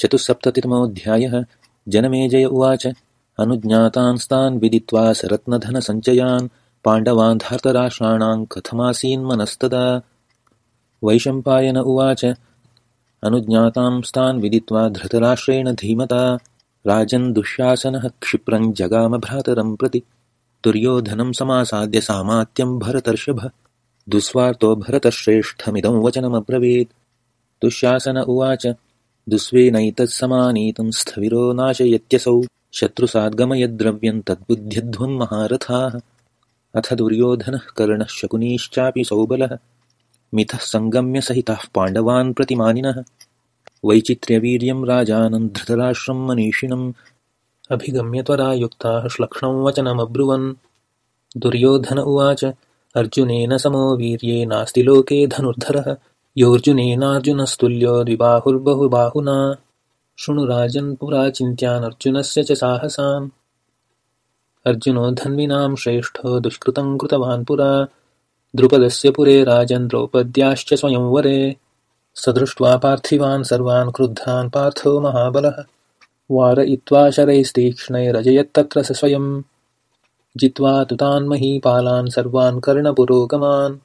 चतुस्सप्ततितमोऽध्यायः। जनमेजय उवाच। अनुज्ञातांस्तान् विदित्वा सरत्नधनसञ्चयान् पाण्डवान् धार्तराष्ट्राणां कथमासीन्मनस्तदा वैशम्पायन उवाच। अनुज्ञातांस्तान् विदित्वा धृतराष्ट्रेण धीमता। राजन् दुःशासनः क्षिप्रं जगामभ्रातरं प्रति। दुर्योधनं समासाद्य सामात्यं भरतर्षभ। दुःस्वार्थो भरतश्रेष्ठमिदं वचनमब्रवीत्। दुःशासन उवाच दुस्वेनैतत्समानीतं स्थविरो नाशयत्यसौ। शत्रुसाद्गमयद्रव्यं तद्बुद्ध्यध्वन्महारथाः अथ दुर्योधनः कर्णः शकुनीश्चापि सौबलः। मिथः सङ्गम्यसहितः पाण्डवान् प्रतिमानिनः। वैचित्र्यवीर्यं राजानं धृतराष्ट्रं मनीषिणम्। अभिगम्य त्वरायुक्ताः श्लक्ष्णं वचनमब्रुवन्। दुर्योधन उवाच अर्जुनेन समो वीर्ये नास्ति लोके धनुर्धरः योऽर्जुनेनार्जुनस्तुल्यो द्विबाहुर्बहुबाहुना शृणुराजन् पुराचिन्त्यानर्जुनस्य च साहसान् अर्जुनो धन्विनां श्रेष्ठो दुष्कृतं कृतवान् पुरा। द्रुपदस्य पुरे राजन् द्रौपद्याश्च स्वयंवरे स दृष्ट्वा पार्थिवान् सर्वान् क्रुद्धान् पार्थो महाबलः। वारयित्वा शरैस्तीक्ष्णैरजयत्तत्र स स्वयं जित्वा तु तान् महीपालान् सर्वान् कर्णपुरोगमान्